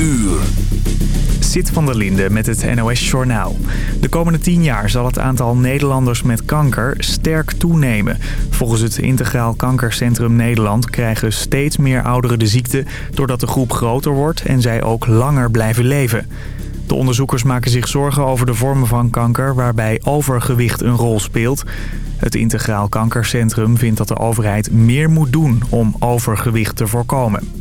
uur. Zit van der Linde met het NOS Journaal. De komende tien jaar zal het aantal Nederlanders met kanker sterk toenemen. Volgens het Integraal Kankercentrum Nederland krijgen steeds meer ouderen de ziekte... doordat de groep groter wordt en zij ook langer blijven leven. De onderzoekers maken zich zorgen over de vormen van kanker waarbij overgewicht een rol speelt. Het Integraal Kankercentrum vindt dat de overheid meer moet doen om overgewicht te voorkomen.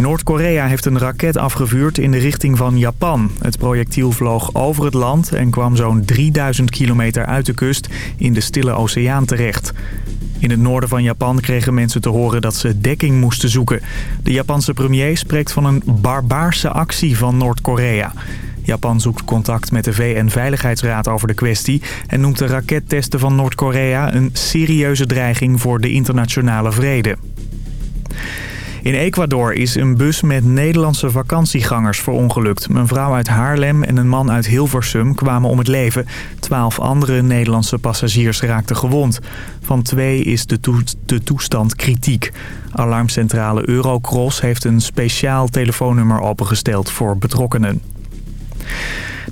Noord-Korea heeft een raket afgevuurd in de richting van Japan. Het projectiel vloog over het land en kwam zo'n 3000 kilometer uit de kust in de Stille Oceaan terecht. In het noorden van Japan kregen mensen te horen dat ze dekking moesten zoeken. De Japanse premier spreekt van een barbaarse actie van Noord-Korea. Japan zoekt contact met de VN-veiligheidsraad over de kwestie... en noemt de rakettesten van Noord-Korea een serieuze dreiging voor de internationale vrede. In Ecuador is een bus met Nederlandse vakantiegangers verongelukt. Een vrouw uit Haarlem en een man uit Hilversum kwamen om het leven. Twaalf andere Nederlandse passagiers raakten gewond. Van twee is de, toestand kritiek. Alarmcentrale Eurocross heeft een speciaal telefoonnummer opengesteld voor betrokkenen.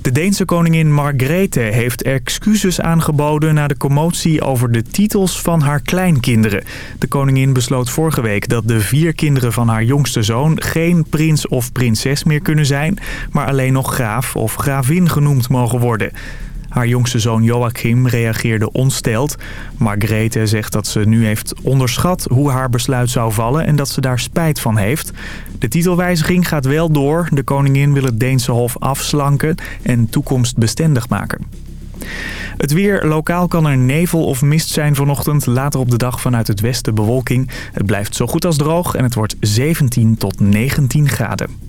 De Deense koningin Margrethe heeft excuses aangeboden na de commotie over de titels van haar kleinkinderen. De koningin besloot vorige week dat de vier kinderen van haar jongste zoon geen prins of prinses meer kunnen zijn, maar alleen nog graaf of gravin genoemd mogen worden. Haar jongste zoon Joachim reageerde ontsteld. Margrethe zegt dat ze nu heeft onderschat hoe haar besluit zou vallen en dat ze daar spijt van heeft. De titelwijziging gaat wel door. De koningin wil het Deense hof afslanken en toekomstbestendig maken. Het weer. Lokaal kan er nevel of mist zijn vanochtend. Later op de dag vanuit het westen bewolking. Het blijft zo goed als droog en het wordt 17 tot 19 graden.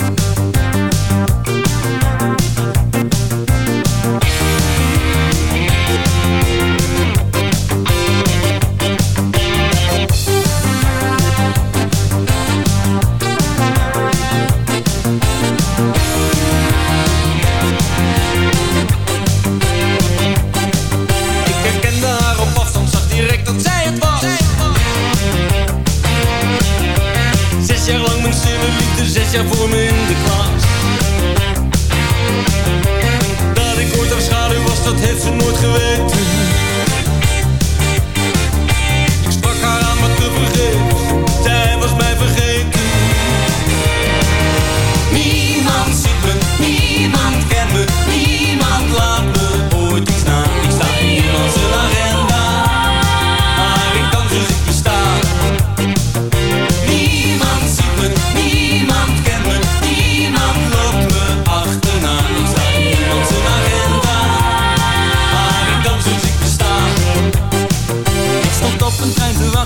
Zes jaar voor me in de klas. Dat ik ooit haar schaduw was, dat heeft ze nooit geweten.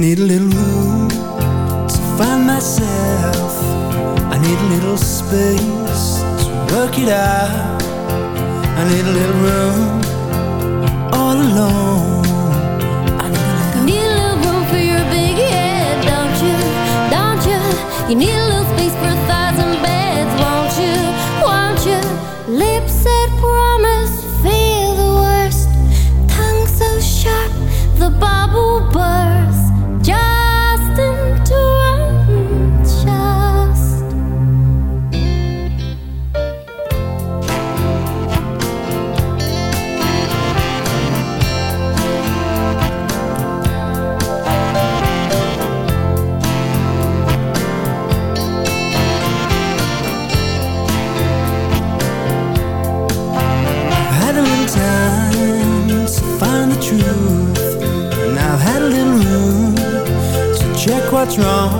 need a little room to find myself. I need a little space to work it out. I need a little room all alone. You need a little room for your big head, don't you? Don't you? You need a little what's wrong.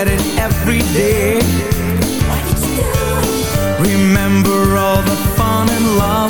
at it every day. Remember all the fun and love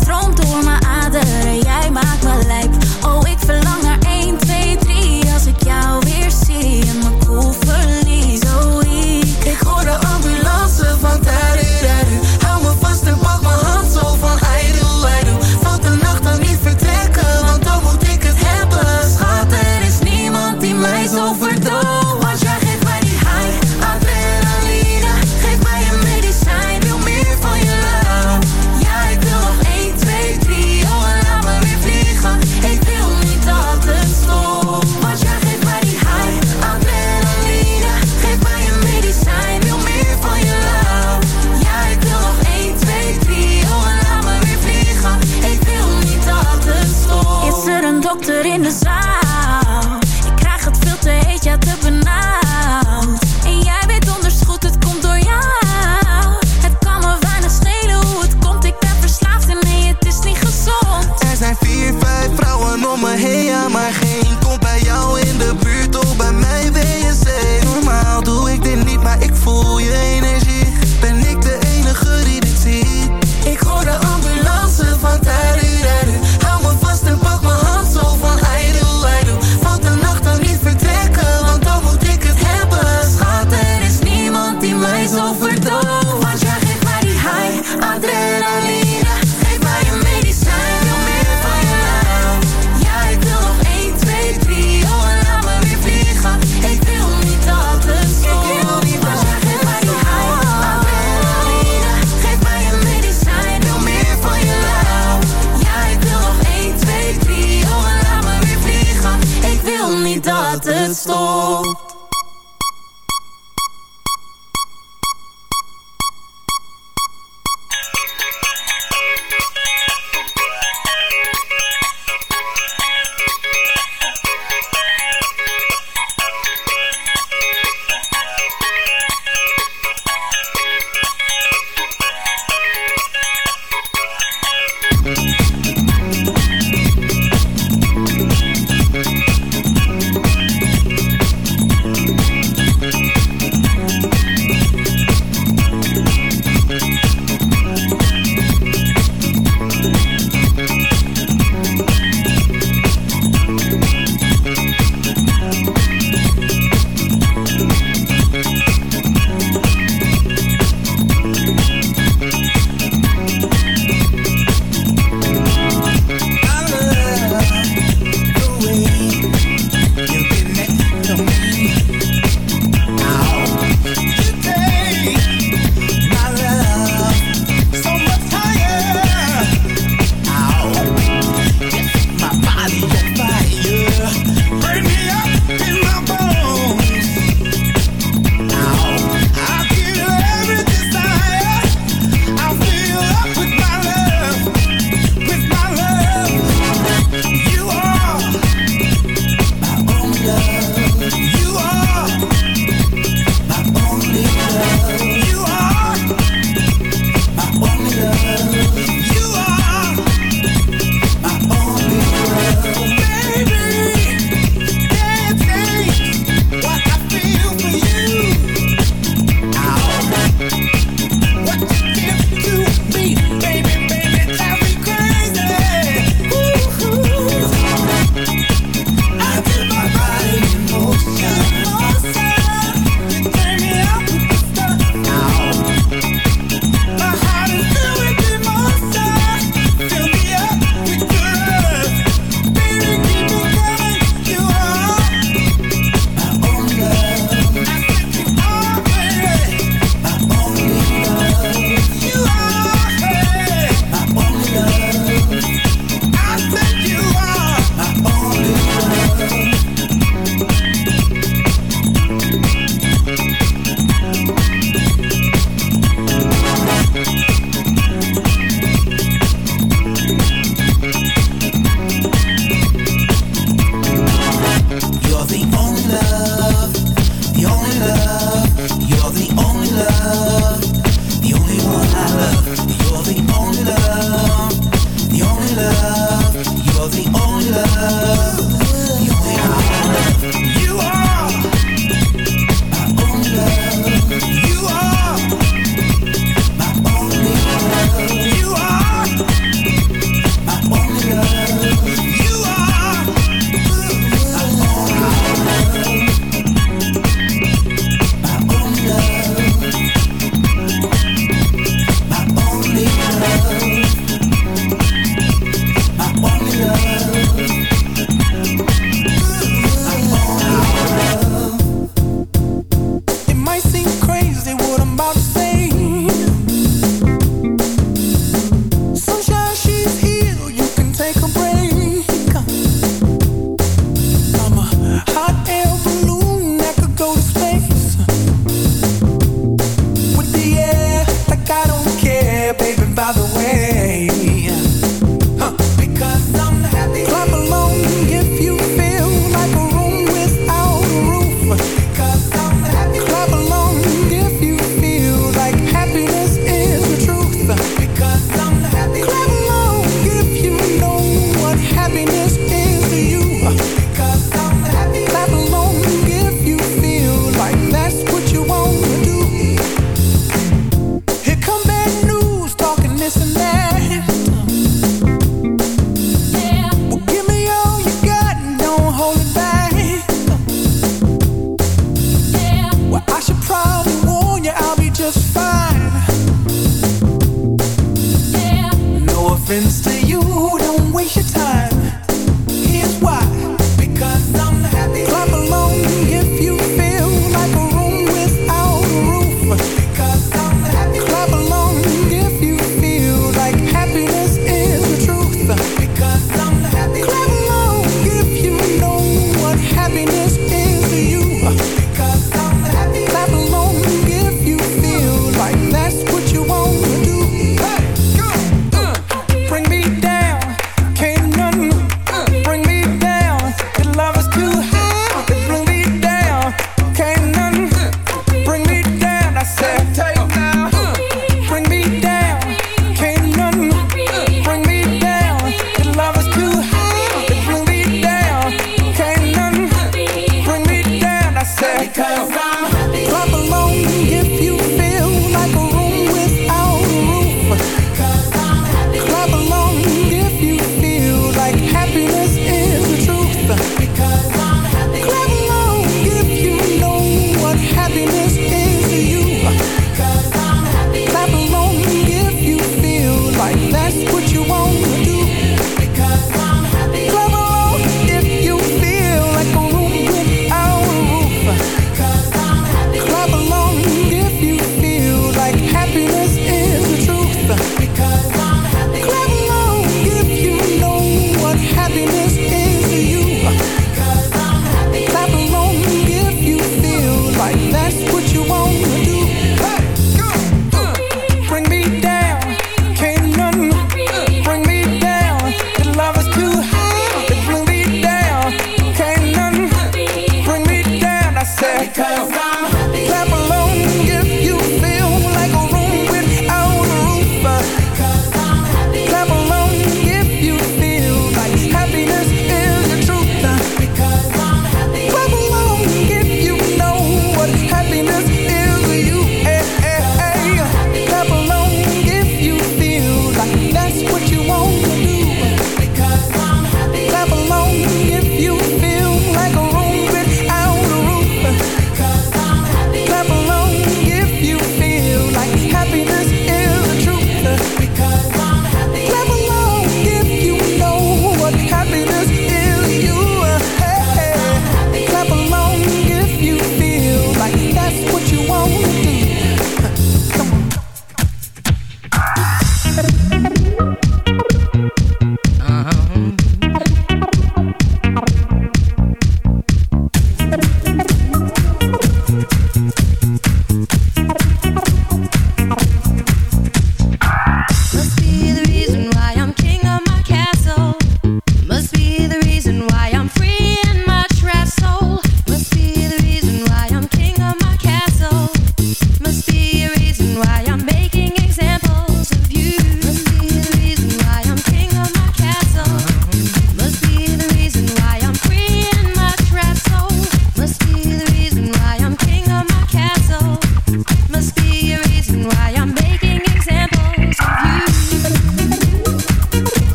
stroomt door mijn aderen, jij maakt me lijp.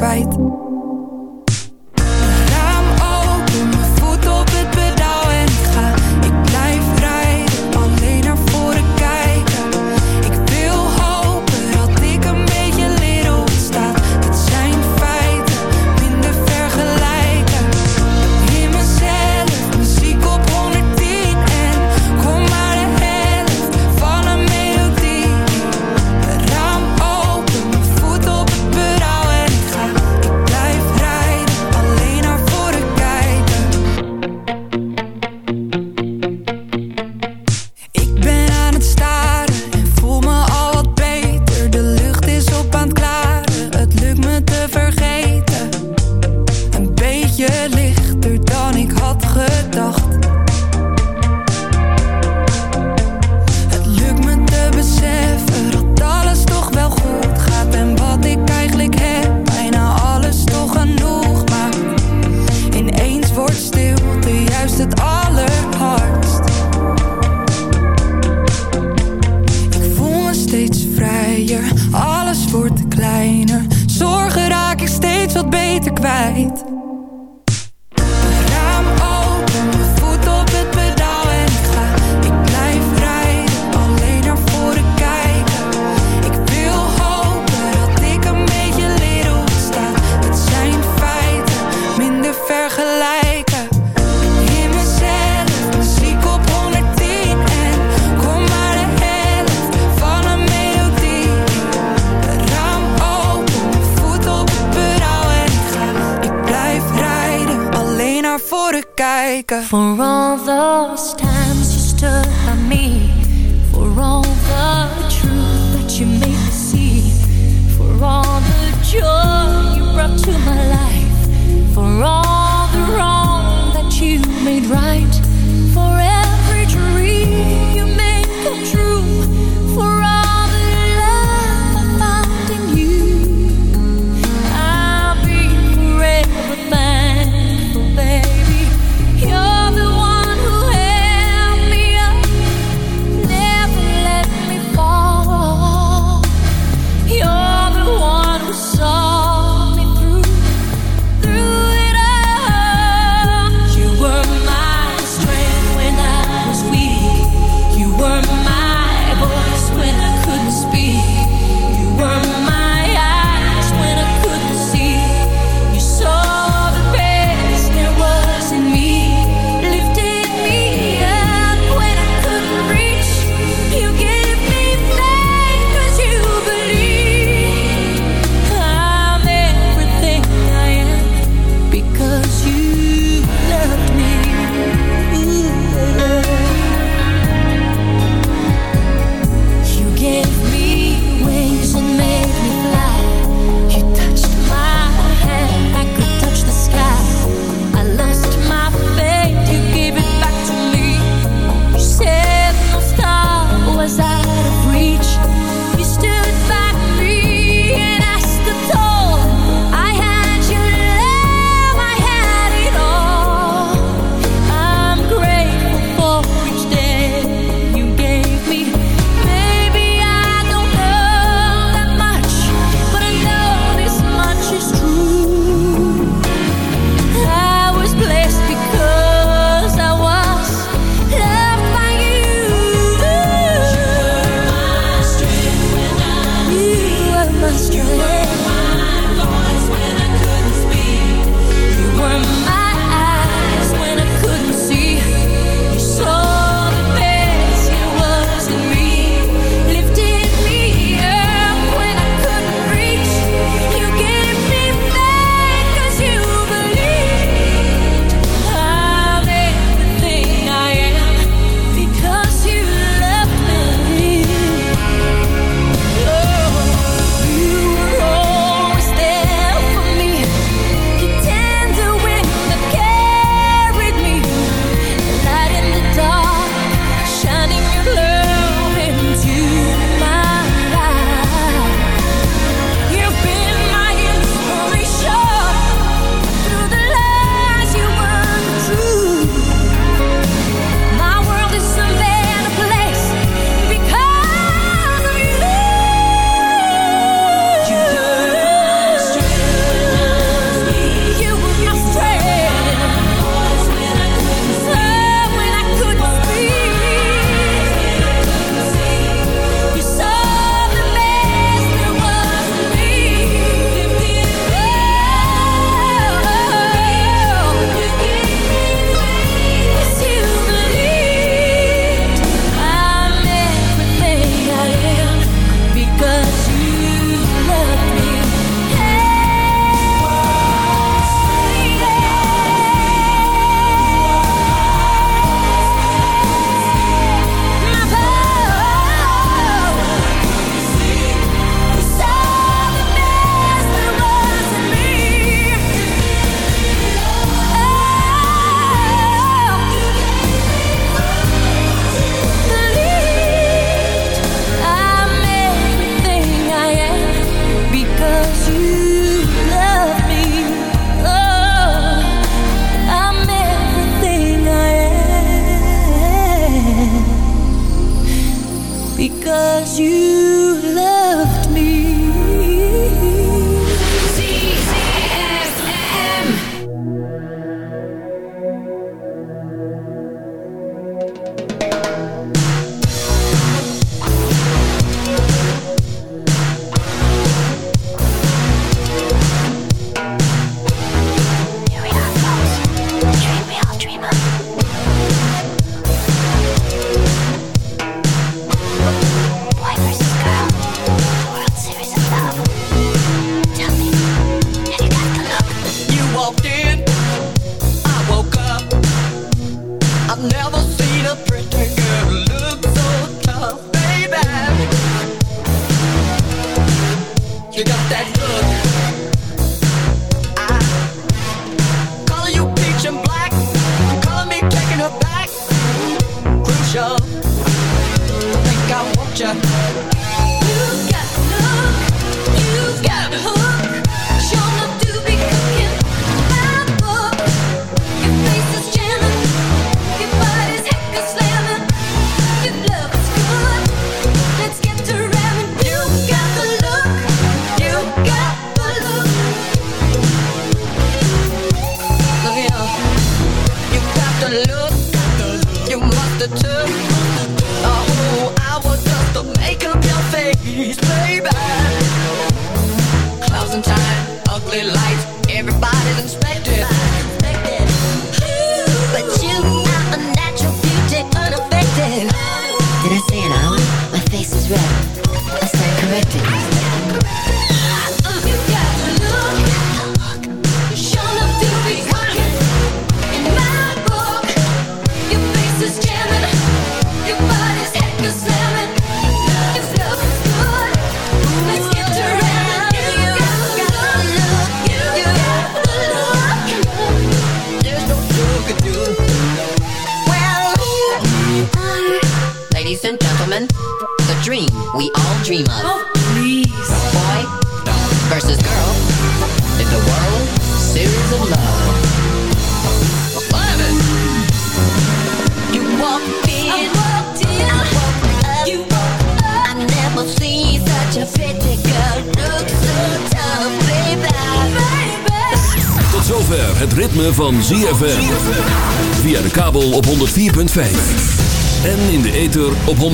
Wat For all